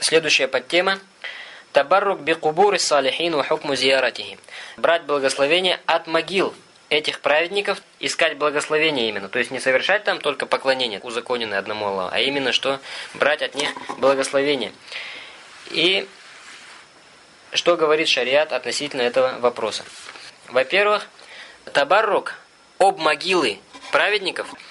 Следующая подтема. Табаррук би кубури салихин ва хукму зияратихи. Брать благословение от могил этих праведников, искать благословение именно. То есть не совершать там только поклонение, узаконенное одному Аллаху, а именно что брать от них благословение. И что говорит шариат относительно этого вопроса? Во-первых, табаррук об могилы праведников –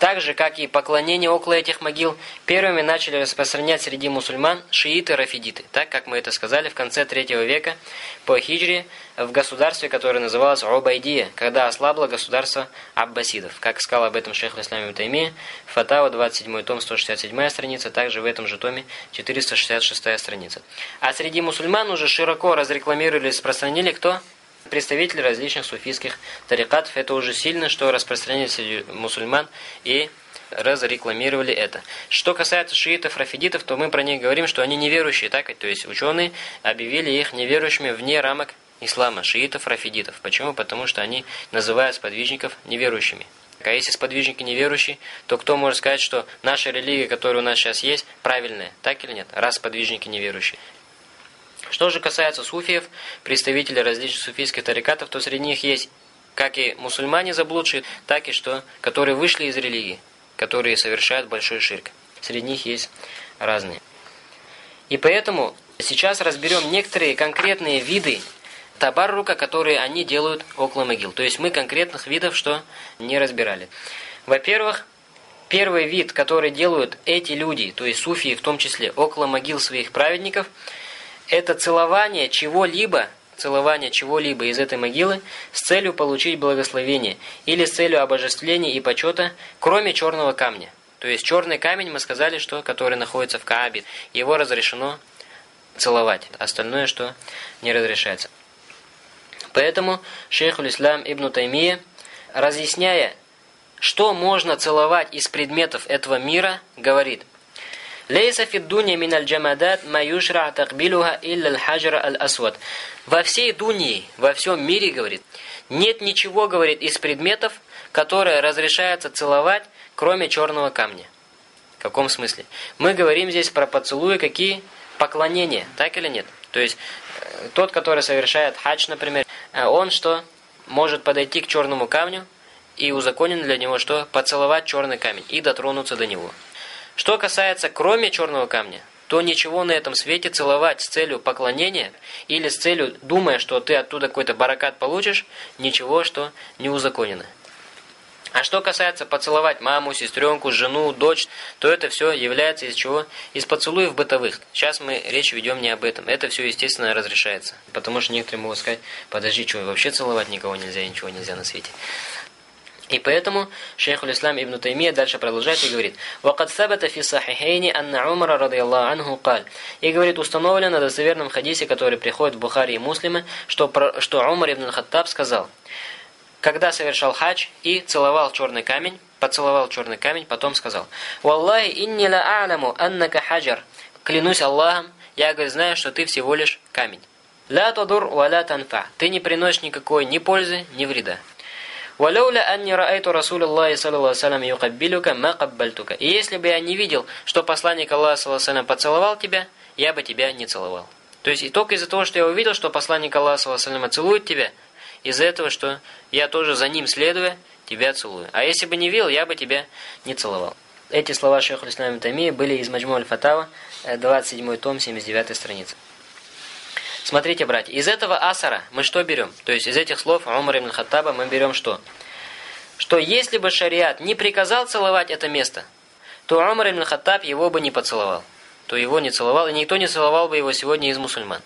так же, как и поклонение около этих могил, первыми начали распространять среди мусульман шииты-рафидиты, так как мы это сказали в конце третьего века по хиджре в государстве, которое называлось Убайдия, когда ослабло государство аббасидов. Как сказал об этом шейх Ислам Тайми, Фатава, 27 том, 167 страница, также в этом же томе 466 страница. А среди мусульман уже широко разрекламировали и распространили кто? Представители различных суфийских тарикатов. Это уже сильно, что распространили среди мусульман и разрекламировали это. Что касается шиитов, рафидитов, то мы про них говорим, что они неверующие, так? То есть ученые объявили их неверующими вне рамок ислама, шиитов, рафидитов. Почему? Потому что они называют сподвижников неверующими. А если сподвижники неверующие, то кто может сказать, что наша религия, которая у нас сейчас есть, правильная? Так или нет? Раз сподвижники неверующие. Что же касается суфиев, представителей различных суфийских тарикатов, то среди них есть как и мусульмане заблудшие, так и что, которые вышли из религии, которые совершают большой ширк. Среди них есть разные. И поэтому сейчас разберем некоторые конкретные виды табаррука, которые они делают около могил. То есть мы конкретных видов что не разбирали. Во-первых, первый вид, который делают эти люди, то есть суфии в том числе, около могил своих праведников – это целование чего-либо, целование чего-либо из этой могилы с целью получить благословение или с целью обожествления и почета, кроме черного камня. То есть черный камень, мы сказали, что который находится в Каабе, его разрешено целовать. Остальное, что не разрешается. Поэтому шейх Ислам Ибн Таймия, разъясняя, что можно целовать из предметов этого мира, говорит, Лейса фи дуня мин аль-джамадат ма юшра такбилуха илля аль-хаджар аль-асвад. Во всей дунии, во всем мире, говорит, нет ничего, говорит, из предметов, которые разрешается целовать, кроме черного камня. В каком смысле? Мы говорим здесь про поцелуи, какие? Поклонения, так или нет? То есть, э, тот, который совершает хадж, например, э, он что? Может подойти к черному камню, и узаконен для него что? Поцеловать черный камень и дотронуться до него. Что касается кроме черного камня, то ничего на этом свете целовать с целью поклонения или с целью, думая, что ты оттуда какой-то баракат получишь, ничего, что не узаконено. А что касается поцеловать маму, сестренку, жену, дочь, то это все является из чего? Из поцелуев бытовых. Сейчас мы речь ведем не об этом. Это все, естественно, разрешается. Потому что некоторые могут сказать, подожди, что, вообще целовать никого нельзя, ничего нельзя на свете. И поэтому шейх Ислам ибн Таймия дальше продолжает и говорит: "Вакад сабата фи сахихейни анна Умара радийаллаху анху каль". И говорит: "Установлено на достоверном хадисе, который приходит в Бухари и Муслиме, что что Умар ибн Хаттаб сказал: "Когда совершал хадж и целовал черный камень, поцеловал черный камень, потом сказал: "Валлахи инни ла а'ламу аннака хаджар". Клянусь Аллахом, я говорю, знаю, что ты всего лишь камень. «Ля тадур ва ля танфа» – ты не приносишь никакой ни пользы, ни вреда. «Валауля анни раайту Расулаллахи саллаллаху салям юкаббилюка ма каббальтука». И если бы я не видел, что посланник Аллаха саллаллаху салям поцеловал тебя, я бы тебя не целовал. То есть и только из-за того, что я увидел, что посланник Аллаха саллаллаху салям целует тебя, из-за этого, что я тоже за ним следуя, тебя целую. А если бы не видел, я бы тебя не целовал. Эти слова шейха Ислама Тамии были из Маджму Аль-Фатава, 27 том, 79 страница. Смотрите, братья, из этого асара мы что берем? То есть из этих слов Умар ибн Хаттаба мы берем что? Что если бы шариат не приказал целовать это место, то Умар ибн Хаттаб его бы не поцеловал. То его не целовал, и никто не целовал бы его сегодня из мусульман.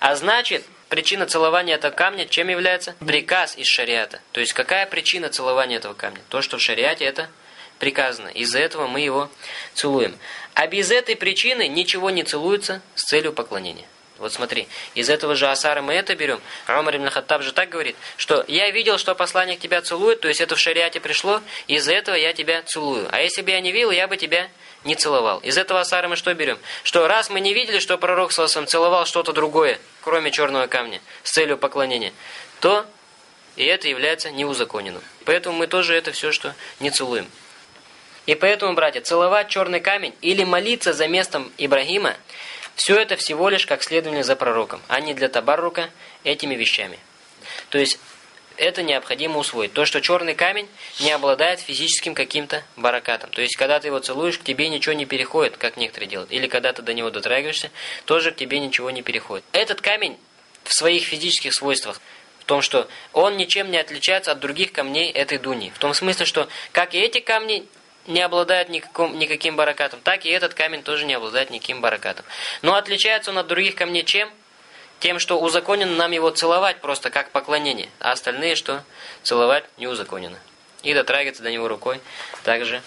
А значит, причина целования этого камня чем является? Приказ из шариата. То есть какая причина целования этого камня? То, что в шариате это приказано. Из-за этого мы его целуем. А без этой причины ничего не целуется с целью поклонения. Вот смотри, из этого же Асара мы это берем. Умар ибн Хаттаб же так говорит, что я видел, что посланник тебя целует, то есть это в шариате пришло, из-за этого я тебя целую. А если бы я не видел, я бы тебя не целовал. Из этого Асара мы что берем? Что раз мы не видели, что пророк Саласам целовал что-то другое, кроме черного камня, с целью поклонения, то и это является неузаконенным. Поэтому мы тоже это все, что не целуем. И поэтому, братья, целовать черный камень или молиться за местом Ибрагима, все это всего лишь как следование за пророком, а не для табаррука этими вещами. То есть, это необходимо усвоить. То, что черный камень не обладает физическим каким-то баракатом. То есть, когда ты его целуешь, к тебе ничего не переходит, как некоторые делают. Или когда ты до него дотрагиваешься, тоже к тебе ничего не переходит. Этот камень в своих физических свойствах, в том, что он ничем не отличается от других камней этой дуни. В том смысле, что как и эти камни не обладают никаким, никаким баракатом, так и этот камень тоже не обладает никаким баракатом. Но отличается он от других камней чем? Тем, что узаконено нам его целовать просто как поклонение, а остальные, что целовать не узаконено. И дотрагиваться до него рукой также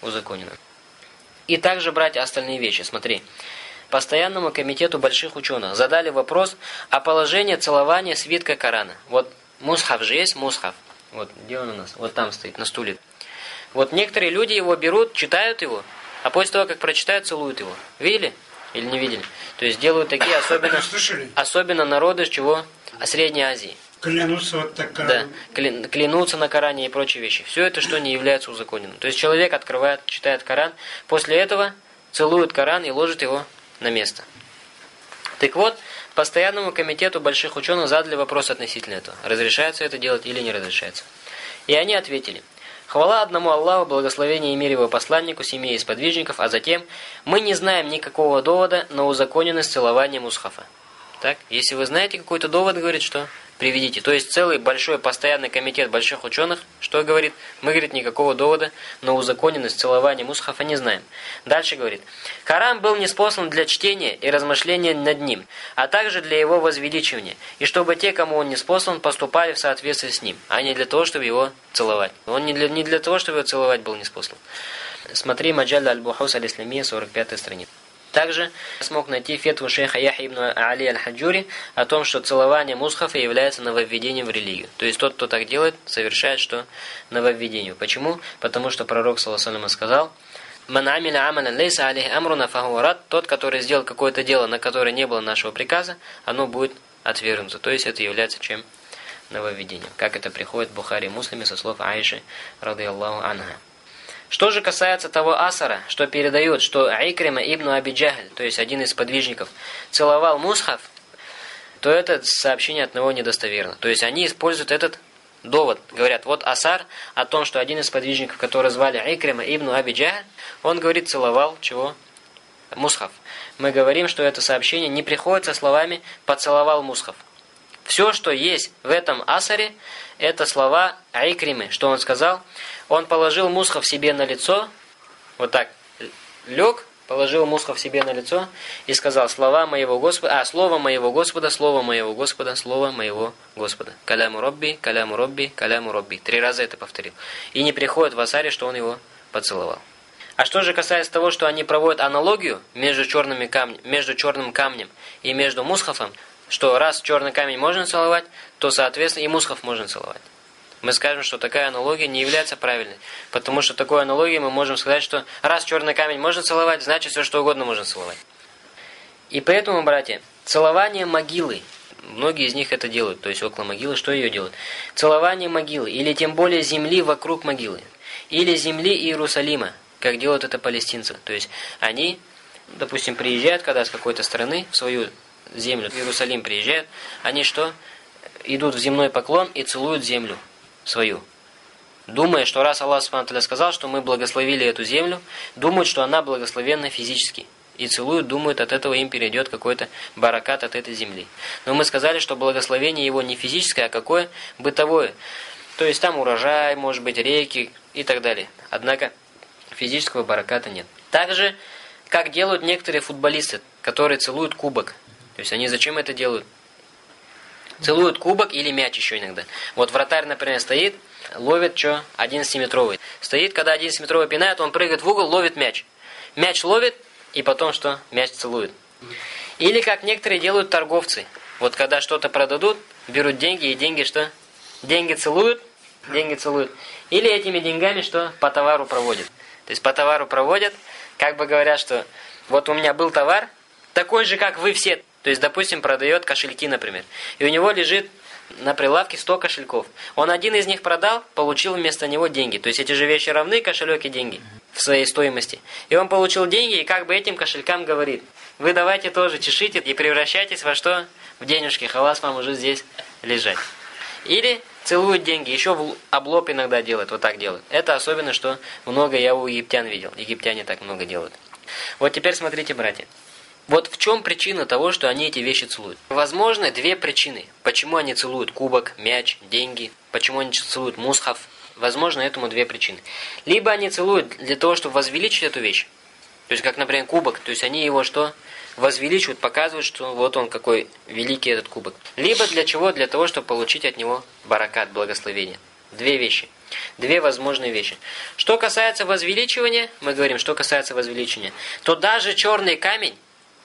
узаконено. И также брать остальные вещи. Смотри. Постоянному комитету больших ученых задали вопрос о положении целования свитка Корана. Вот мусхав же есть, мусхав. Вот, где он у нас? Вот там стоит, на стуле. Вот некоторые люди его берут, читают его, а после того, как прочитают, целуют его. Видели? Или не видели? То есть делают такие особенно особенно народы, чего? Средней Азии. Клянутся вот так Да, клянутся на Коране и прочие вещи. Все это, что не является узаконенным. То есть человек открывает, читает Коран, после этого целует Коран и ложит его на место. Так вот, постоянному комитету больших ученых задали вопрос относительно этого. Разрешается это делать или не разрешается. И они ответили. Хвала одному Аллаху, благословение и мир его посланнику, семье и сподвижников, а затем мы не знаем никакого довода на узаконенность целования мусхафа. Так, если вы знаете какой-то довод, говорит, что приведите. То есть целый большой постоянный комитет больших ученых, что говорит? Мы, говорит, никакого довода на узаконенность целования мусхафа не знаем. Дальше говорит. Коран был неспослан для чтения и размышления над ним, а также для его возвеличивания, и чтобы те, кому он неспослан, поступали в соответствии с ним, а не для того, чтобы его целовать. Он не для, не для того, чтобы его целовать был неспослан. Смотри Маджаль Аль-Бухус Аль-Исламия, 45 страница. Также смог найти фетву шейха Яхи ибн Али аль-Хаджури о том, что целование мусхафа является нововведением в религию. То есть тот, кто так делает, совершает что? Нововведение. Почему? Потому что пророк, саллаху сказал, «Ман амиля амалян лейса алейхи амруна фахуарат» Тот, который сделал какое-то дело, на которое не было нашего приказа, оно будет отвергнуто. То есть это является чем? Нововведением. Как это приходит в Бухаре и со слов Аиши, рады Аллаху анха. Что же касается того асара, что передает, что Айкрима ибн Абиджахль, то есть один из подвижников, целовал мусхав, то это сообщение от него недостоверно. То есть они используют этот довод. Говорят, вот асар о том, что один из подвижников, который звали Айкрима ибн Абиджахль, он говорит, целовал чего? Мусхав. Мы говорим, что это сообщение не приходит со словами «поцеловал мусхав». Все, что есть в этом асаре, это слова Айкримы. Что он сказал? Он положил мусхов себе на лицо, вот так, лег, положил мусхов себе на лицо и сказал слова моего Господа, а, слово моего Господа, слово моего Господа, слово моего Господа. Каляму Робби, каляму Робби, каляму Робби. Три раза это повторил. И не приходит в асаре, что он его поцеловал. А что же касается того, что они проводят аналогию между черными камнем, между черным камнем и между мусхафом, что раз черный камень можно целовать, то, соответственно, и мусхов можно целовать. Мы скажем, что такая аналогия не является правильной. Потому что такой аналогией мы можем сказать, что раз черный камень можно целовать, значит все что угодно можно целовать. И поэтому, братья, целование могилы, многие из них это делают, то есть около могилы, что ее делают? Целование могилы, или тем более земли вокруг могилы, или земли Иерусалима, как делают это палестинцы. То есть они, допустим, приезжают когда с какой-то страны в свою землю, в Иерусалим приезжают, они что? Идут в земной поклон и целуют землю свою. Думая, что раз Аллах Субтитры сказал, что мы благословили эту землю, думают, что она благословенна физически. И целуют, думают, от этого им перейдет какой-то баракат от этой земли. Но мы сказали, что благословение его не физическое, а какое? Бытовое. То есть там урожай, может быть, реки и так далее. Однако физического бараката нет. Также, как делают некоторые футболисты, которые целуют кубок. То есть они зачем это делают? Целуют кубок или мяч еще иногда. Вот вратарь, например, стоит, ловит что? 11-метровый. Стоит, когда 11-метровый пинает, он прыгает в угол, ловит мяч. Мяч ловит, и потом что? Мяч целует. Или как некоторые делают торговцы. Вот когда что-то продадут, берут деньги, и деньги что? Деньги целуют, деньги целуют. Или этими деньгами что? По товару проводят. То есть по товару проводят, как бы говорят, что вот у меня был товар, такой же, как вы все, то есть, допустим, продает кошельки, например. И у него лежит на прилавке 100 кошельков. Он один из них продал, получил вместо него деньги. То есть, эти же вещи равны, кошелек и деньги. в своей стоимости. И он получил деньги, и как бы этим кошелькам говорит, вы давайте тоже чешите и превращайтесь во что? В денежки, халас вам уже здесь лежать. Или целуют деньги, еще в облоб иногда делают, вот так делают. Это особенно, что много я у египтян видел. Египтяне так много делают. Вот теперь смотрите, братья. Вот в чем причина того, что они эти вещи целуют? Возможно, две причины. Почему они целуют кубок, мяч, деньги, почему они целуют мусхав. Возможно, этому две причины. Либо они целуют для того, чтобы возвеличить эту вещь. То есть, как, например, кубок. То есть, они его что? Возвеличивают, показывают, что вот он какой великий этот кубок. Либо для чего? Для того, чтобы получить от него баракат, благословение. Две вещи. Две возможные вещи. Что касается возвеличивания, мы говорим, что касается возвеличивания, то даже черный камень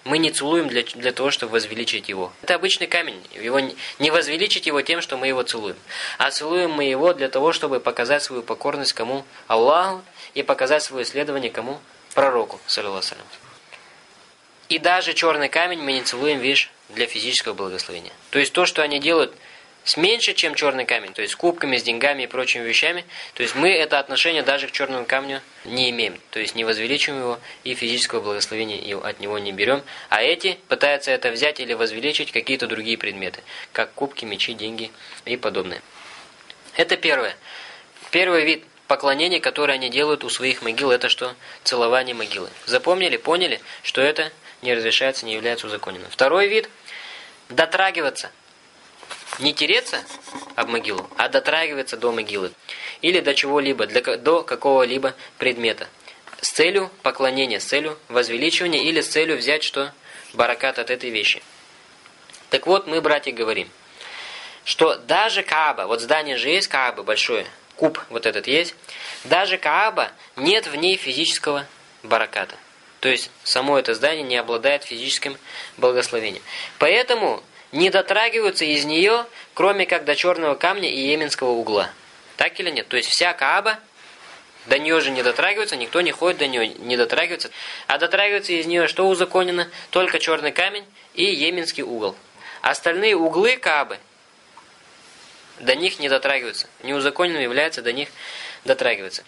мы не целуем для, для того, чтобы возвеличить его. Это обычный камень. Его не возвеличить его тем, что мы его целуем. А целуем мы его для того, чтобы показать свою покорность кому? Аллаху. И показать свое исследование кому? Пророку. Саллиллаху И даже черный камень мы не целуем, видишь, для физического благословения. То есть то, что они делают с меньше, чем черный камень, то есть с кубками, с деньгами и прочими вещами, то есть мы это отношение даже к черному камню не имеем, то есть не возвеличиваем его и физического благословения от него не берем, а эти пытаются это взять или возвеличить какие-то другие предметы, как кубки, мечи, деньги и подобное. Это первое. Первый вид поклонения, который они делают у своих могил, это что? Целование могилы. Запомнили, поняли, что это не разрешается, не является узаконенным. Второй вид – дотрагиваться – не тереться об могилу, а дотрагиваться до могилы. Или до чего-либо, до какого-либо предмета. С целью поклонения, с целью возвеличивания или с целью взять что? Баракат от этой вещи. Так вот, мы, братья, говорим, что даже Кааба, вот здание же есть Кааба большое, куб вот этот есть, даже Кааба нет в ней физического бараката. То есть, само это здание не обладает физическим благословением. Поэтому не дотрагиваются из нее, кроме как до черного камня и йеменского угла. Так или нет? То есть вся Кааба, до нее же не дотрагивается, никто не ходит до нее, не дотрагивается. А дотрагивается из нее что узаконено? Только черный камень и йеменский угол. Остальные углы Каабы до них не дотрагиваются. Неузаконенным является до них дотрагиваться.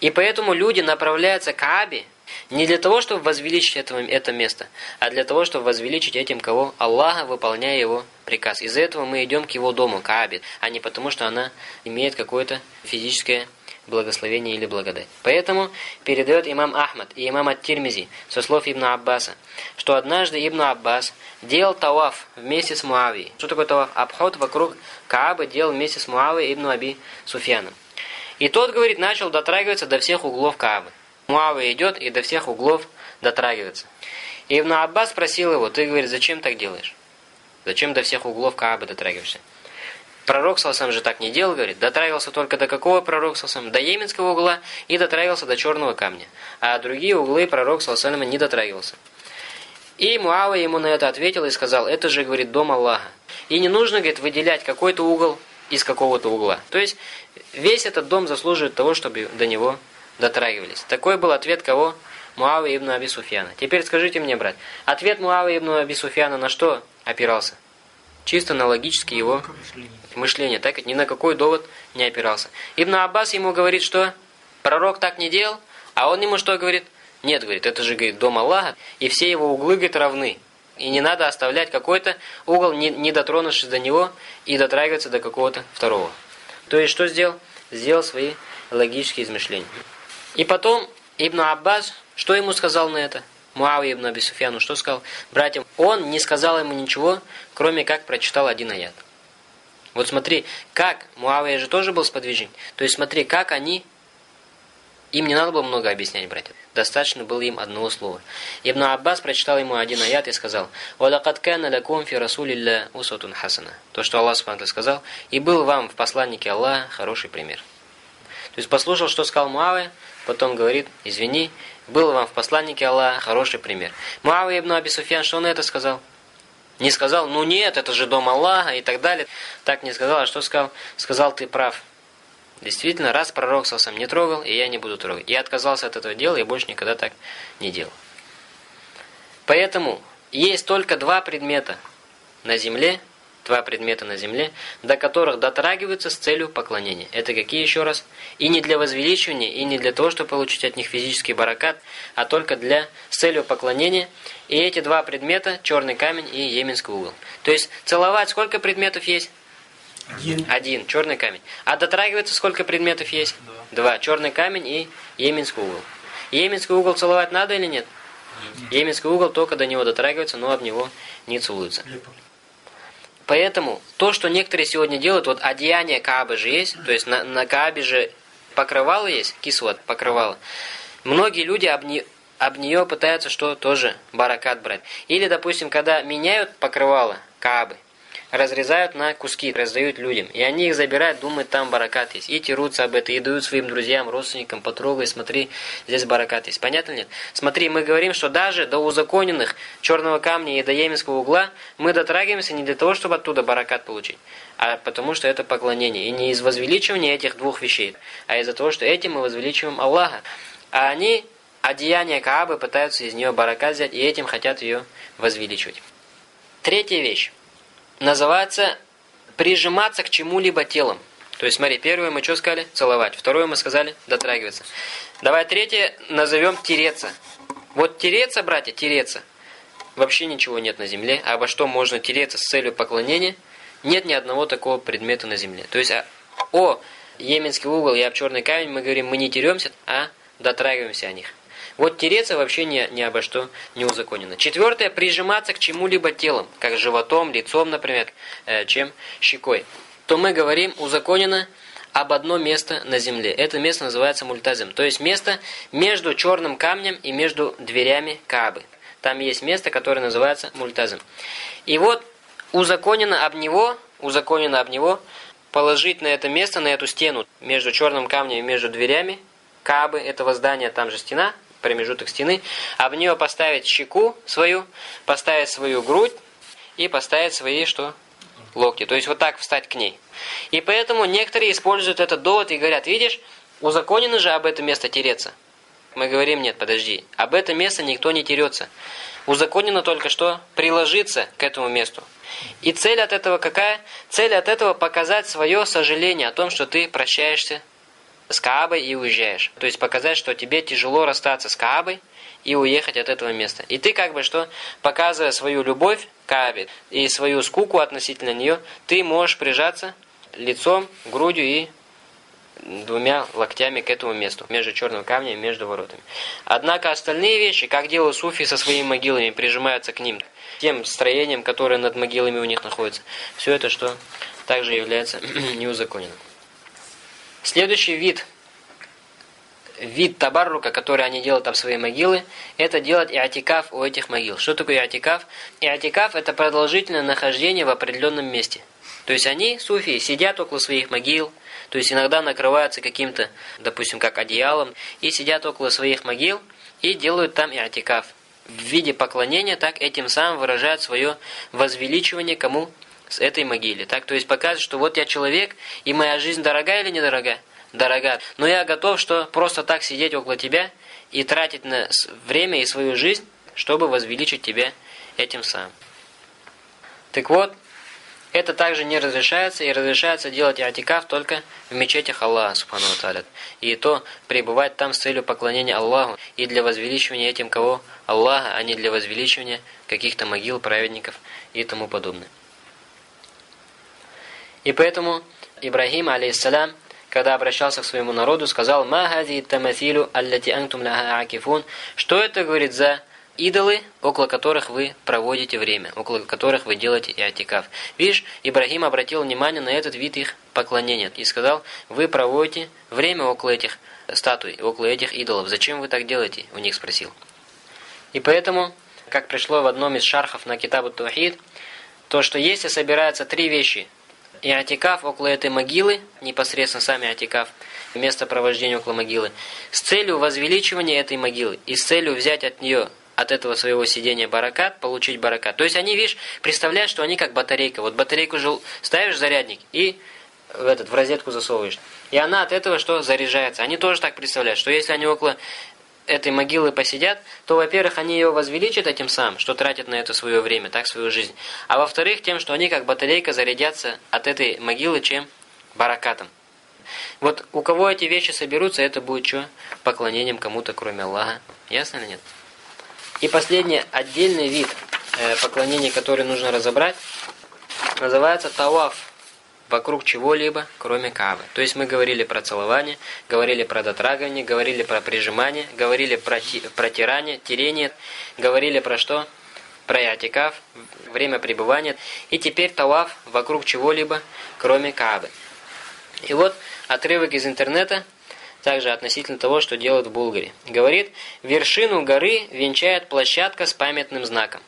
И поэтому люди направляются к Каабе не для того, чтобы возвеличить это, это место, а для того, чтобы возвеличить этим кого? Аллаха, выполняя его приказ. Из-за этого мы идем к его дому, к Абид, а не потому, что она имеет какое-то физическое благословение или благодать. Поэтому передает имам Ахмад и имам Ат-Тирмизи со слов Ибн Аббаса, что однажды Ибн Аббас делал таваф вместе с Муавией. Что такое таваф? Обход вокруг Каабы делал вместе с Муавией Ибн Аби Суфьяном. И тот, говорит, начал дотрагиваться до всех углов Каабы. Муавы идет и до всех углов дотрагивается. И Ибн Аббас спросил его, ты, говорит, зачем так делаешь? Зачем до всех углов Каабы дотрагиваешься? Пророк Салсам же так не делал, говорит, дотрагивался только до какого пророк Салсам? До Йеменского угла и дотрагивался до черного камня. А другие углы пророк Салсам не дотрагивался. И Муава ему на это ответил и сказал, это же, говорит, дом Аллаха. И не нужно, говорит, выделять какой-то угол из какого-то угла. То есть, весь этот дом заслуживает того, чтобы до него дотрагивались. Такой был ответ кого? Муавы ибн Аби Суфьяна. Теперь скажите мне, брат, ответ Муавы ибн Аби Суфьяна на что опирался? Чисто на логическое его мышление, так ведь ни на какой довод не опирался. Ибн Аббас ему говорит, что пророк так не делал, а он ему что говорит? Нет, говорит, это же, говорит, дом Аллаха, и все его углы, говорит, равны. И не надо оставлять какой-то угол, не, не дотронувшись до него, и дотрагиваться до какого-то второго. То есть, что сделал? Сделал свои логические измышления. И потом Ибн Аббас, что ему сказал на это? Муави ибн Аби Суфьяну что сказал? Братьям, он не сказал ему ничего, кроме как прочитал один аят. Вот смотри, как, Муавия же тоже был сподвижник. То есть смотри, как они, им не надо было много объяснять, братья. Достаточно было им одного слова. Ибн Аббас прочитал ему один аят и сказал, «Валакад кана усатун хасана». То, что Аллах Субтитры сказал, «И был вам в посланнике Аллаха хороший пример». То есть послушал, что сказал Муавия, Потом говорит, извини, был вам в посланнике Аллаха хороший пример. Муавия ибн Аби Суфьян, что он это сказал? Не сказал, ну нет, это же дом Аллаха и так далее. Так не сказал, а что сказал? Сказал, ты прав. Действительно, раз пророк сам не трогал, и я не буду трогать. Я отказался от этого дела, и больше никогда так не делал. Поэтому есть только два предмета на земле, два предмета на земле, до которых дотрагиваются с целью поклонения. Это какие еще раз? И не для возвеличивания, и не для того, чтобы получить от них физический баракат, а только для с целью поклонения. И эти два предмета – черный камень и йеменский угол. То есть целовать сколько предметов есть? Один. Один, черный камень. А дотрагиваться сколько предметов есть? Два. Два, черный камень и йеменский угол. Йеменский угол целовать надо или нет? Йеменский угол только до него дотрагивается, но об него не целуется. Лепо. Поэтому то, что некоторые сегодня делают, вот одеяние Каабы же есть, то есть на, на Каабе же покрывало есть, кисват, покрывало. Многие люди об, не, об нее пытаются что тоже баракат брать. Или, допустим, когда меняют покрывало Каабы, разрезают на куски, раздают людям. И они их забирают, думают, там баракат есть. И терутся об этом, и дают своим друзьям, родственникам, потрогай, смотри, здесь баракат есть. Понятно нет? Смотри, мы говорим, что даже до узаконенных черного камня и до йеменского угла мы дотрагиваемся не для того, чтобы оттуда баракат получить, а потому что это поклонение. И не из возвеличивания этих двух вещей, а из-за того, что этим мы возвеличиваем Аллаха. А они, одеяния Каабы, пытаются из нее баракат взять, и этим хотят ее возвеличивать. Третья вещь называется прижиматься к чему-либо телом. То есть, смотри, первое мы что сказали? Целовать. Второе мы сказали дотрагиваться. Давай третье назовем тереться. Вот тереться, братья, тереться. Вообще ничего нет на земле. А обо что можно тереться с целью поклонения? Нет ни одного такого предмета на земле. То есть, а, о Йеменский угол и об черный камень мы говорим, мы не теремся, а дотрагиваемся о них. Вот тереться вообще ни, ни обо что не узаконено. Четвертое, прижиматься к чему-либо телом, как животом, лицом, например, э, чем щекой. То мы говорим, узаконено об одно место на земле. Это место называется мультазем. То есть место между черным камнем и между дверями Каабы. Там есть место, которое называется мультазем. И вот узаконено об него, узаконено об него положить на это место, на эту стену между черным камнем и между дверями Каабы, этого здания, там же стена, промежуток стены, об нее поставить щеку свою, поставить свою грудь и поставить свои что? Локти. То есть вот так встать к ней. И поэтому некоторые используют этот довод и говорят, видишь, узаконено же об это место тереться. Мы говорим, нет, подожди, об это место никто не терется. Узаконено только что приложиться к этому месту. И цель от этого какая? Цель от этого показать свое сожаление о том, что ты прощаешься с Каабой и уезжаешь. То есть показать, что тебе тяжело расстаться с Каабой и уехать от этого места. И ты как бы что, показывая свою любовь к Каабе и свою скуку относительно нее, ты можешь прижаться лицом, грудью и двумя локтями к этому месту, между черным камнем и между воротами. Однако остальные вещи, как делают суфи со своими могилами, прижимаются к ним, тем строением, которое над могилами у них находится. Все это, что также является неузаконенным. Следующий вид, вид табаррука, который они делают об свои могилы, это делать иатикаф у этих могил. Что такое иатикаф? Иатикаф – это продолжительное нахождение в определенном месте. То есть они, суфии, сидят около своих могил, то есть иногда накрываются каким-то, допустим, как одеялом, и сидят около своих могил и делают там иатикаф. В виде поклонения, так этим самым выражают свое возвеличивание кому? С этой могиле. Так, то есть показывает, что вот я человек, и моя жизнь дорога или недорога? Дорога. Но я готов, что просто так сидеть около тебя и тратить на время и свою жизнь, чтобы возвеличить тебя этим самым. Так вот, это также не разрешается, и разрешается делать атикаф только в мечетях Аллаха, субхану та'аля. И то пребывать там с целью поклонения Аллаху и для возвеличивания этим кого? Аллаха, а не для возвеличивания каких-то могил, праведников и тому подобное. И поэтому Ибрагим, алейхиссалям, когда обращался к своему народу, сказал «Ма хази тамафилю аллати антум лаха акифун» Что это, говорит, за идолы, около которых вы проводите время, около которых вы делаете иатикаф. Видишь, Ибрагим обратил внимание на этот вид их поклонения и сказал, вы проводите время около этих статуй, около этих идолов. Зачем вы так делаете? У них спросил. И поэтому, как пришло в одном из шархов на Китабу Тухид, то, что если собираются три вещи – и атикаф около этой могилы, непосредственно сами атикаф, место провождения около могилы, с целью возвеличивания этой могилы и с целью взять от нее, от этого своего сидения баракат, получить баракат. То есть они, видишь, представляют, что они как батарейка. Вот батарейку же ставишь зарядник и в этот в розетку засовываешь. И она от этого что заряжается. Они тоже так представляют, что если они около этой могилы посидят, то, во-первых, они ее возвеличат этим самым, что тратят на это свое время, так свою жизнь. А во-вторых, тем, что они как батарейка зарядятся от этой могилы чем? Баракатом. Вот у кого эти вещи соберутся, это будет что? Поклонением кому-то, кроме Аллаха. Ясно или нет? И последний отдельный вид э, поклонения, который нужно разобрать, называется таваф вокруг чего-либо, кроме Каабы. То есть мы говорили про целование, говорили про дотрагивание, говорили про прижимание, говорили про протирание, терение, говорили про что? Про ятикав, время пребывания. И теперь таваф вокруг чего-либо, кроме Каабы. И вот отрывок из интернета, также относительно того, что делают в Булгаре. Говорит, вершину горы венчает площадка с памятным знаком.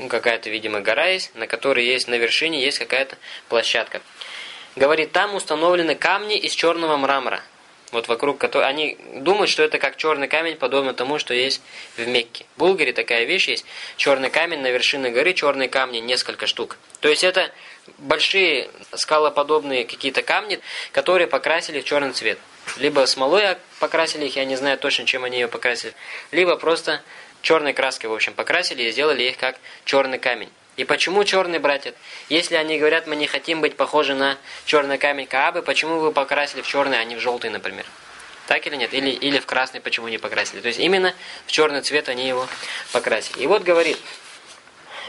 Ну, какая-то, видимо, гора есть, на которой есть, на вершине есть какая-то площадка. Говорит, там установлены камни из черного мрамора. Вот вокруг которой... Они думают, что это как черный камень, подобно тому, что есть в Мекке. В Булгаре такая вещь есть. Черный камень на вершине горы, черные камни, несколько штук. То есть это большие скалоподобные какие-то камни, которые покрасили в черный цвет. Либо смолой покрасили их, я не знаю точно, чем они ее покрасили. Либо просто черной краской, в общем, покрасили и сделали их как черный камень. И почему черный, братья? Если они говорят, мы не хотим быть похожи на черный камень Каабы, почему вы покрасили в черный, а не в желтый, например? Так или нет? Или, или в красный почему не покрасили? То есть именно в черный цвет они его покрасили. И вот говорит,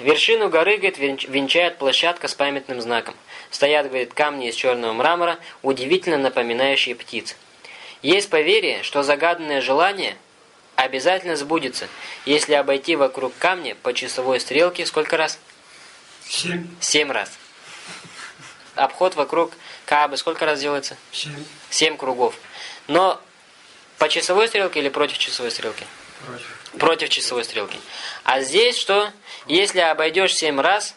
вершину горы, говорит, венчает площадка с памятным знаком. Стоят, говорит, камни из черного мрамора, удивительно напоминающие птиц. Есть поверье, что загаданное желание – обязательно сбудется, если обойти вокруг камня по часовой стрелке сколько раз? Семь. Семь раз. Обход вокруг Каабы сколько раз делается? Семь. Семь кругов. Но по часовой стрелке или против часовой стрелки? Против. Против часовой стрелки. А здесь что? Если обойдешь семь раз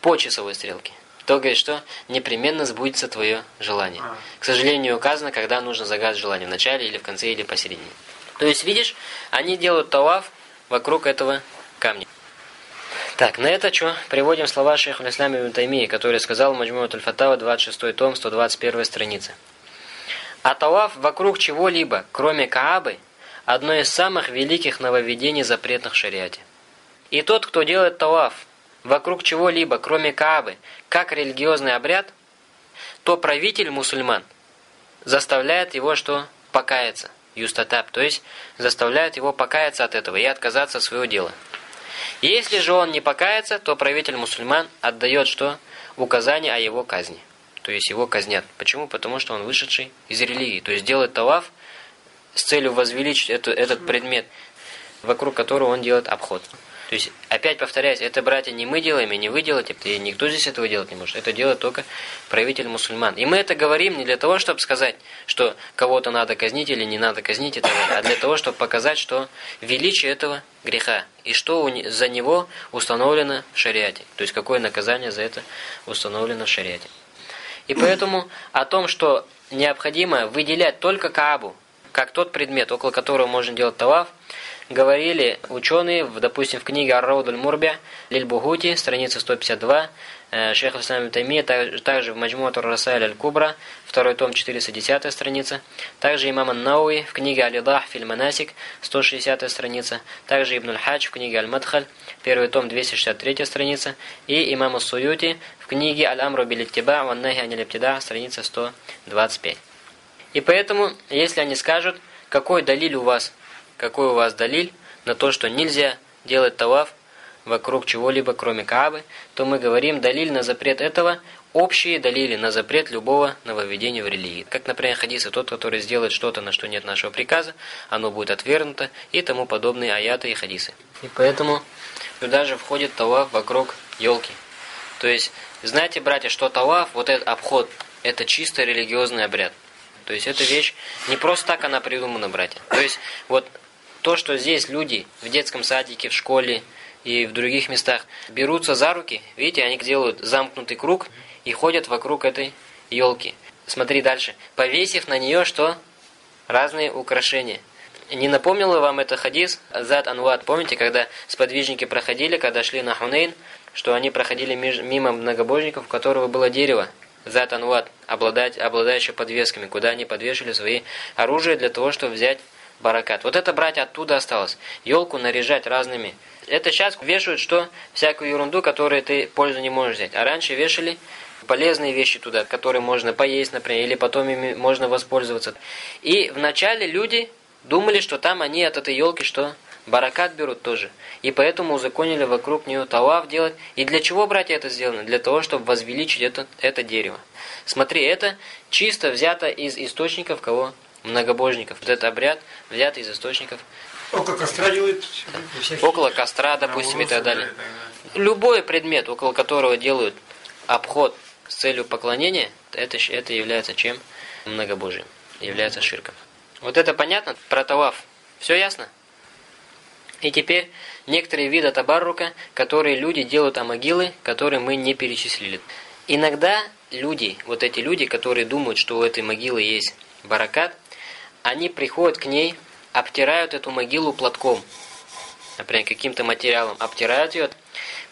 по часовой стрелке, то говорит, что непременно сбудется твое желание. А. К сожалению, указано, когда нужно загадать желание, в начале или в конце или посередине. То есть, видишь, они делают таваф вокруг этого камня. Так, на это что? Приводим слова шейха Ислама ибн Таймии, который сказал в Маджмуат аль-Фатава, 26 том, 121 страница. А таваф вокруг чего-либо, кроме Каабы, одно из самых великих нововведений запретных шариате. И тот, кто делает таваф вокруг чего-либо, кроме Каабы, как религиозный обряд, то правитель мусульман заставляет его что? Покаяться юстатаб, то есть заставляет его покаяться от этого и отказаться от своего дела. Если же он не покается, то правитель мусульман отдает что? Указание о его казни. То есть его казнят. Почему? Потому что он вышедший из религии. То есть делает таваф с целью возвеличить этот предмет, вокруг которого он делает обход. То есть, опять повторяюсь, это, братья, не мы делаем и не вы делаете, и никто здесь этого делать не может. Это делает только правитель мусульман. И мы это говорим не для того, чтобы сказать, что кого-то надо казнить или не надо казнить, этого, а для того, чтобы показать, что величие этого греха, и что за него установлено в шариате. То есть, какое наказание за это установлено в шариате. И поэтому о том, что необходимо выделять только Каабу, как тот предмет, около которого можно делать таваф, говорили ученые, в, допустим, в книге Ар-Рауд аль-Мурбя, Лиль-Бугути, страница 152, э, Шейх Ислам Таймия, также, также в Маджмуат Расайль аль-Кубра, второй том, 410 страница, также имам Ан-Науи в книге Алидах Фильманасик, 160 страница, также Ибн аль-Хадж в книге Аль-Мадхаль, первый том, 263 страница, и имам Ас-Суюти в книге Аль-Амру Билиттиба, Ваннахи Анилиптида, страница 125. И поэтому, если они скажут, какой далиль у вас – какой у вас далиль на то, что нельзя делать таваф вокруг чего-либо, кроме Каабы, то мы говорим далиль на запрет этого, общие далили на запрет любого нововведения в религии. Как, например, хадисы, тот, который сделает что-то, на что нет нашего приказа, оно будет отвергнуто, и тому подобные аяты и хадисы. И поэтому сюда же входит таваф вокруг елки. То есть, знаете, братья, что таваф, вот этот обход, это чисто религиозный обряд. То есть, эта вещь, не просто так она придумана, братья. То есть, вот то, что здесь люди в детском садике, в школе и в других местах берутся за руки, видите, они делают замкнутый круг и ходят вокруг этой елки. Смотри дальше. Повесив на нее что? Разные украшения. Не напомнил ли вам это хадис Зад Анват? Помните, когда сподвижники проходили, когда шли на Хунейн, что они проходили мимо многобожников, у которого было дерево? Зад Анват, обладать, обладающее подвесками, куда они подвешивали свои оружия для того, чтобы взять баракат. Вот это брать оттуда осталось. Елку наряжать разными. Это сейчас вешают что? Всякую ерунду, которую ты пользу не можешь взять. А раньше вешали полезные вещи туда, которые можно поесть, например, или потом ими можно воспользоваться. И вначале люди думали, что там они от этой елки что? Баракат берут тоже. И поэтому узаконили вокруг нее таваф делать. И для чего, братья, это сделано? Для того, чтобы возвеличить это, это дерево. Смотри, это чисто взято из источников кого? Многобожников. Вот этот обряд взят из источников. Около костра делают? Около костра, допустим, и так далее. Любой предмет, около которого делают обход с целью поклонения, это, это является чем? Многобожием. Является ширком. Вот это понятно? Про таваф. Все ясно? И теперь некоторые виды табаррука, которые люди делают о могилы, которые мы не перечислили. Иногда люди, вот эти люди, которые думают, что у этой могилы есть баракат, они приходят к ней, обтирают эту могилу платком, например, каким-то материалом, обтирают ее,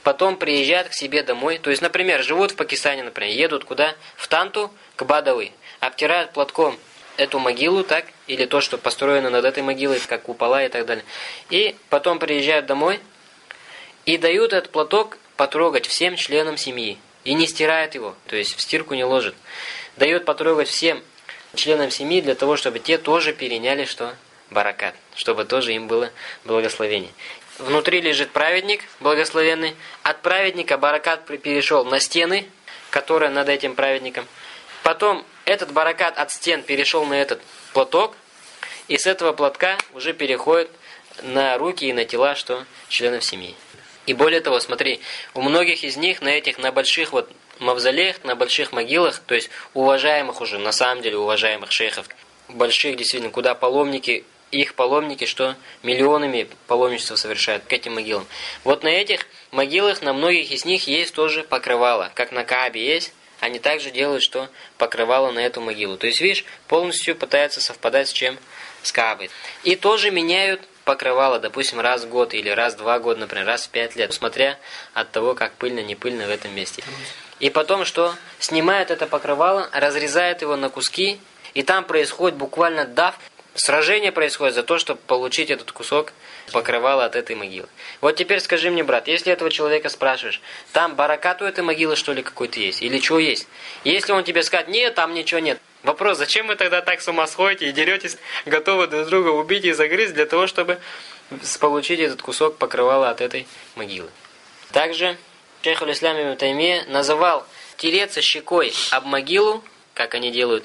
потом приезжают к себе домой, то есть, например, живут в Пакистане, например, едут куда? В Танту, к Бадавы, обтирают платком эту могилу, так, или то, что построено над этой могилой, как купола и так далее. И потом приезжают домой и дают этот платок потрогать всем членам семьи. И не стирают его, то есть в стирку не ложат. Дают потрогать всем членам семьи для того, чтобы те тоже переняли что? Баракат. Чтобы тоже им было благословение. Внутри лежит праведник, благословенный. От праведника баракат перешел на стены, которые над этим праведником. Потом этот баракат от стен перешел на этот платок, и с этого платка уже переходит на руки и на тела, что членов семьи. И более того, смотри, у многих из них на этих, на больших вот мавзолеях, на больших могилах, то есть уважаемых уже, на самом деле уважаемых шейхов, больших действительно, куда паломники, их паломники, что миллионами паломничества совершают к этим могилам. Вот на этих могилах, на многих из них есть тоже покрывало, как на Каабе есть, они также делают, что покрывало на эту могилу. То есть, видишь, полностью пытаются совпадать с чем? С Каабой. И тоже меняют покрывало, допустим, раз в год или раз в два года, например, раз в пять лет, смотря от того, как пыльно, не пыльно в этом месте. И потом что? Снимают это покрывало, разрезают его на куски, и там происходит буквально дав, сражение происходит за то, чтобы получить этот кусок покрывала от этой могилы. Вот теперь скажи мне, брат, если этого человека спрашиваешь, там баракат у этой могилы что ли какой-то есть? Или что есть? Если он тебе скажет, нет, там ничего нет. Вопрос, зачем вы тогда так с ума сходите и деретесь, готовы друг друга убить и загрызть для того, чтобы получить этот кусок покрывала от этой могилы? Также шейх Аль-Ислам Тайме называл тереться щекой об могилу, как они делают,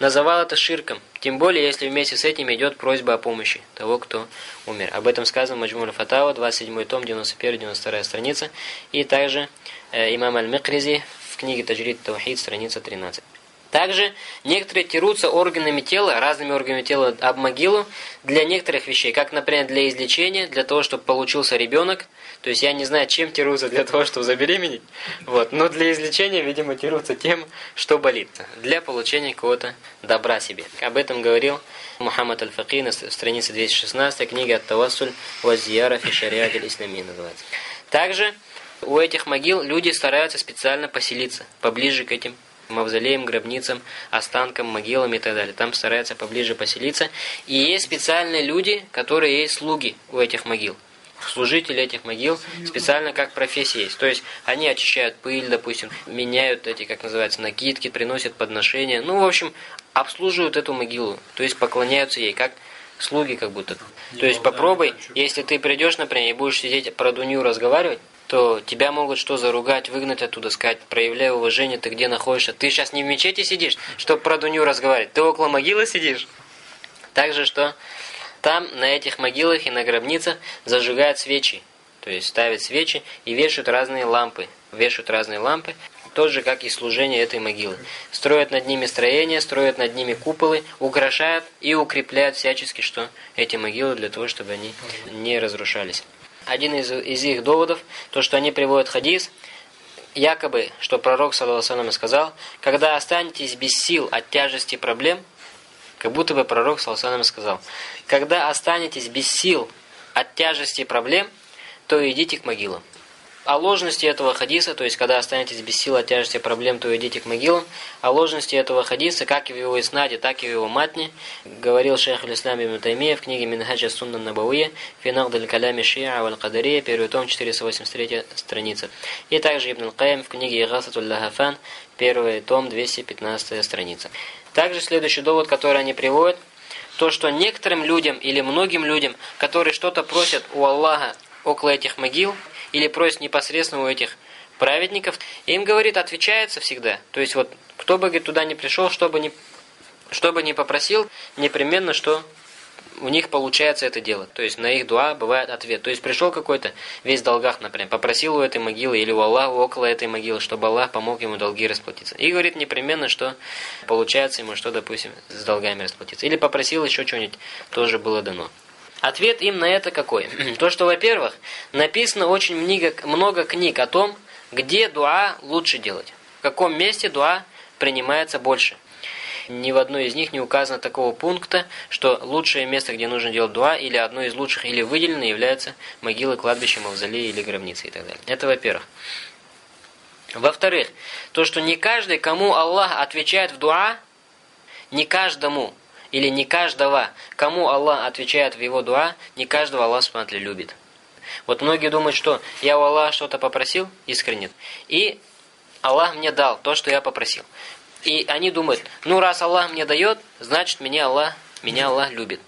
называл это ширком. Тем более, если вместе с этим идет просьба о помощи того, кто умер. Об этом сказано Маджмур Фатава, 27 том, 91-92 страница. И также э, имам Аль-Микризи в книге Таджрид Таухид, страница 13. Также некоторые терутся органами тела, разными органами тела об могилу для некоторых вещей, как, например, для излечения, для того, чтобы получился ребенок. То есть я не знаю, чем терутся для того, чтобы забеременеть, вот. но для излечения, видимо, терутся тем, что болит, для получения какого-то добра себе. Об этом говорил Мухаммад Аль-Факи на странице 216 книги «Ат-Тавассуль Вазияра фи шариат ислами называется. Также у этих могил люди стараются специально поселиться поближе к этим мавзолеям, гробницам, останкам, могилам и так далее. Там стараются поближе поселиться. И есть специальные люди, которые есть слуги у этих могил. Служители этих могил специально как профессия есть. То есть они очищают пыль, допустим, меняют эти, как называется, накидки, приносят подношения. Ну, в общем, обслуживают эту могилу. То есть поклоняются ей, как слуги как будто. То есть попробуй, если ты придешь, например, и будешь сидеть про Дунью разговаривать, то тебя могут что заругать, выгнать оттуда, сказать, проявляй уважение, ты где находишься. Ты сейчас не в мечети сидишь, чтобы про Дуню разговаривать, ты около могилы сидишь. Также что там, на этих могилах и на гробницах зажигают свечи. То есть ставят свечи и вешают разные лампы. Вешают разные лампы, тот же, как и служение этой могилы. Строят над ними строения, строят над ними куполы, украшают и укрепляют всячески, что эти могилы для того, чтобы они не разрушались один из, из их доводов, то, что они приводят хадис, якобы, что пророк, саллаху сказал, когда останетесь без сил от тяжести проблем, как будто бы пророк, саллаху сказал, когда останетесь без сил от тяжести проблем, то идите к могилам. о ложности этого хадиса, то есть когда останетесь без сил от тяжести проблем, то идите к могилам, о ложности этого хадиса, как и в его иснаде, так и в его матне, говорил шейх Алислам ибн Таймия в книге Минхаджа Сунна Набауия, Финах Даль Калями Шиа Валь Кадария, первый том, 483 страница. И также Ибн Аль-Каим в книге Игасатуль Лахафан, первый том, 215 страница. Также следующий довод, который они приводят, то, что некоторым людям или многим людям, которые что-то просят у Аллаха около этих могил, или просят непосредственно у этих праведников, им, говорит, отвечается всегда. То есть вот, кто бы, говорит, туда не пришел, что бы ни, что бы ни попросил, непременно, что у них получается это делать. То есть на их дуа бывает ответ. То есть пришел какой-то весь в долгах, например, попросил у этой могилы или у Аллаха около этой могилы, чтобы Аллах помог ему долги расплатиться. И говорит непременно, что получается ему, что, допустим, с долгами расплатиться. Или попросил еще что-нибудь, тоже было дано. Ответ им на это какой? То, что, во-первых, написано очень много книг о том, где дуа лучше делать. В каком месте дуа принимается больше. Ни в одной из них не указано такого пункта, что лучшее место, где нужно делать дуа, или одно из лучших, или выделено, является могилы, кладбище, мавзолей или гробницы и так далее. Это во-первых. Во-вторых, то, что не каждый, кому Аллах отвечает в дуа, не каждому, или не каждого, кому Аллах отвечает в его дуа, не каждого Аллах смотри любит. Вот многие думают, что я у Аллаха что-то попросил, искренне, и Аллах мне дал то, что я попросил. И они думают, ну раз Аллах мне дает, значит меня Аллах, меня Аллах любит.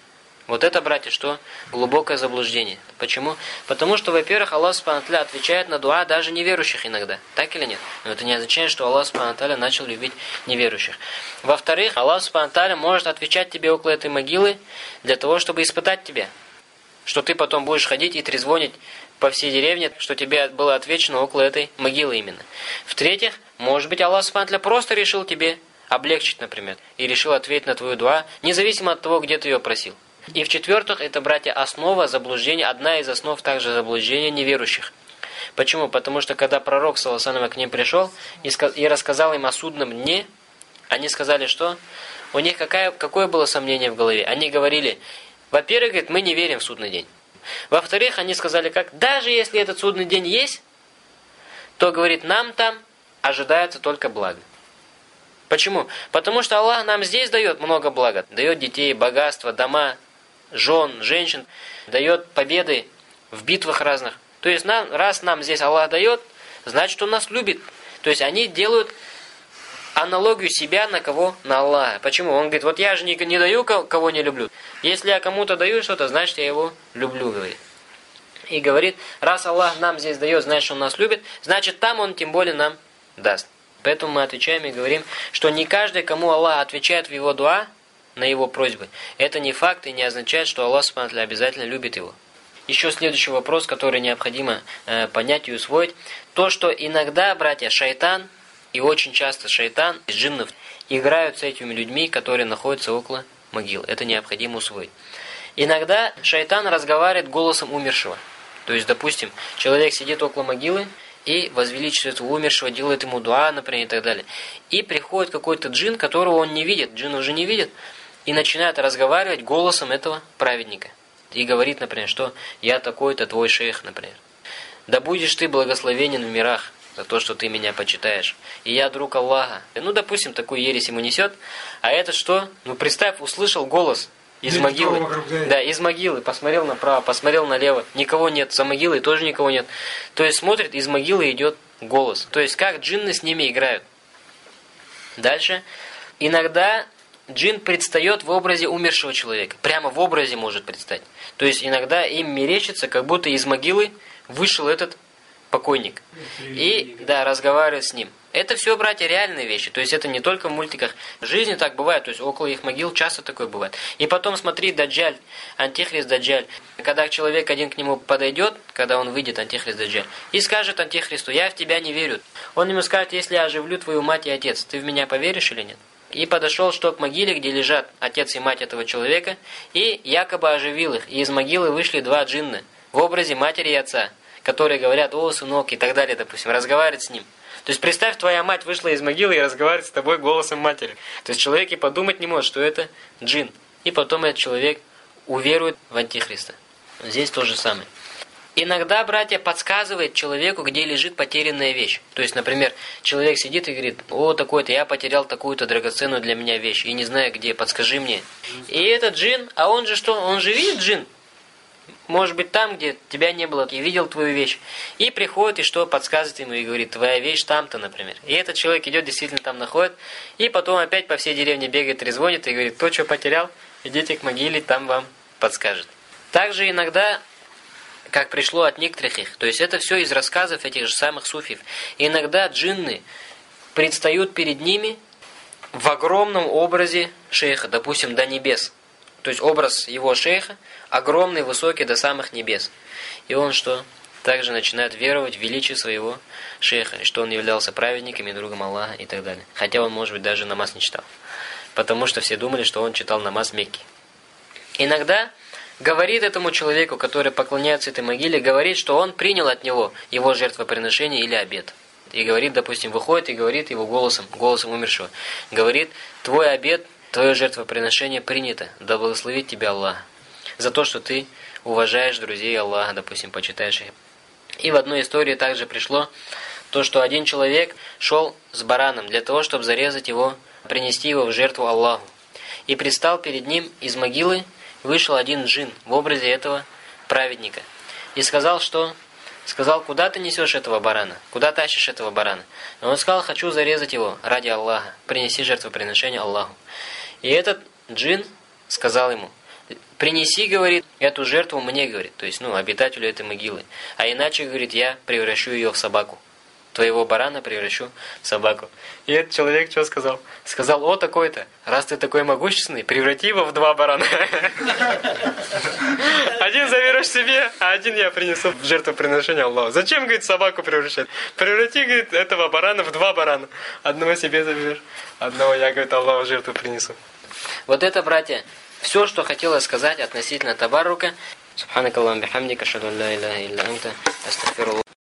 Вот это, братья, что? Глубокое заблуждение. Почему? Потому что, во-первых, Аллах Субхану отвечает на дуа даже неверующих иногда. Так или нет? Но это не означает, что Аллах Субхану начал любить неверующих. Во-вторых, Аллах Субхану может отвечать тебе около этой могилы для того, чтобы испытать тебя. Что ты потом будешь ходить и трезвонить по всей деревне, что тебе было отвечено около этой могилы именно. В-третьих, может быть, Аллах Субхану просто решил тебе облегчить, например, и решил ответить на твою дуа, независимо от того, где ты ее просил. И в-четвертых, это, братья, основа заблуждения, одна из основ также заблуждения неверующих. Почему? Потому что когда пророк, саллаху к ним пришел и рассказал им о судном дне, они сказали, что? У них какая, какое было сомнение в голове? Они говорили, во-первых, говорит, мы не верим в судный день. Во-вторых, они сказали, как, даже если этот судный день есть, то, говорит, нам там ожидается только благо. Почему? Потому что Аллах нам здесь дает много блага. Дает детей, богатство, дома, жен, женщин, дает победы в битвах разных. То есть нам, раз нам здесь Аллах дает, значит Он нас любит. То есть они делают аналогию себя на кого? На Аллаха. Почему? Он говорит, вот я же не, не даю, кого не люблю. Если я кому-то даю что-то, значит я его люблю, говорит. И говорит, раз Аллах нам здесь дает, значит Он нас любит, значит там Он тем более нам даст. Поэтому мы отвечаем и говорим, что не каждый, кому Аллах отвечает в его дуа, на его просьбы. Это не факт и не означает, что Аллах Субтитры обязательно любит его. Еще следующий вопрос, который необходимо э, понять и усвоить. То, что иногда, братья, шайтан, и очень часто шайтан из джиннов, играют с этими людьми, которые находятся около могил. Это необходимо усвоить. Иногда шайтан разговаривает голосом умершего. То есть, допустим, человек сидит около могилы, и возвеличивает умершего, делает ему дуа, например, и так далее. И приходит какой-то джин, которого он не видит, джин уже не видит, и начинает разговаривать голосом этого праведника. И говорит, например, что «я такой-то твой шейх», например. «Да будешь ты благословенен в мирах за то, что ты меня почитаешь, и я друг Аллаха». Ну, допустим, такую ересь ему несет, а это что? Ну, представь, услышал голос из нет могилы. Да, из могилы. Посмотрел направо, посмотрел налево. Никого нет. За могилой тоже никого нет. То есть смотрит, из могилы идет голос. То есть как джинны с ними играют. Дальше. Иногда джин предстает в образе умершего человека. Прямо в образе может предстать. То есть иногда им мерещится, как будто из могилы вышел этот покойник. И, да, разговаривает с ним. Это все, братья, реальные вещи. То есть это не только в мультиках. В жизни так бывает. То есть около их могил часто такое бывает. И потом смотри, Даджаль, Антихрист Даджаль. Когда человек один к нему подойдет, когда он выйдет, Антихрист Даджаль, и скажет Антихристу, я в тебя не верю. Он ему скажет, если я оживлю твою мать и отец, ты в меня поверишь или нет? И подошел что к могиле, где лежат отец и мать этого человека, и якобы оживил их. И из могилы вышли два джинна в образе матери и отца, которые говорят, о, сынок, и так далее, допустим, разговаривают с ним. То есть представь, твоя мать вышла из могилы и разговаривает с тобой голосом матери. То есть человек и подумать не может, что это джин. И потом этот человек уверует в Антихриста. Здесь то же самое. Иногда, братья, подсказывает человеку, где лежит потерянная вещь. То есть, например, человек сидит и говорит, о, такой-то, я потерял такую-то драгоценную для меня вещь, и не знаю где, подскажи мне. И этот джин, а он же что, он же видит джин? Может быть, там, где тебя не было, и видел твою вещь. И приходит, и что, подсказывает ему, и говорит, твоя вещь там-то, например. И этот человек идет, действительно там находит, и потом опять по всей деревне бегает, резвонит, и говорит, то, что потерял, идите к могиле, там вам подскажет. Также иногда как пришло от некоторых их. То есть это все из рассказов этих же самых суфиев. И иногда джинны предстают перед ними в огромном образе шейха, допустим, до небес. То есть образ его шейха огромный, высокий до самых небес. И он что? Также начинает веровать в величие своего шейха, что он являлся праведником и другом Аллаха и так далее. Хотя он, может быть, даже намаз не читал. Потому что все думали, что он читал намаз Мекки. Иногда говорит этому человеку, который поклоняется этой могиле, говорит, что он принял от него его жертвоприношение или обет. И говорит, допустим, выходит и говорит его голосом, голосом умершего. Говорит, твой обет, твое жертвоприношение принято, да благословит тебя Аллах. За то, что ты уважаешь друзей Аллаха, допустим, почитаешь их. И в одной истории также пришло то, что один человек шел с бараном для того, чтобы зарезать его, принести его в жертву Аллаху. И предстал перед ним из могилы вышел один джин в образе этого праведника и сказал, что сказал, куда ты несешь этого барана? Куда тащишь этого барана? И он сказал, хочу зарезать его ради Аллаха, принеси жертвоприношение Аллаху. И этот джин сказал ему, принеси, говорит, эту жертву мне, говорит, то есть, ну, обитателю этой могилы. А иначе, говорит, я превращу ее в собаку твоего барана превращу в собаку. И этот человек что сказал? Сказал, о, такой-то, раз ты такой могущественный, преврати его в два барана. Один заберешь себе, а один я принесу в жертвоприношение Аллаху. Зачем, говорит, собаку превращать? Преврати, говорит, этого барана в два барана. Одного себе заберешь, одного я, говорит, Аллаху жертву принесу. Вот это, братья, все, что хотела сказать относительно табарука. Субханакаллаху бихамдика, шаду ла илляха илля анта, астагфируллах.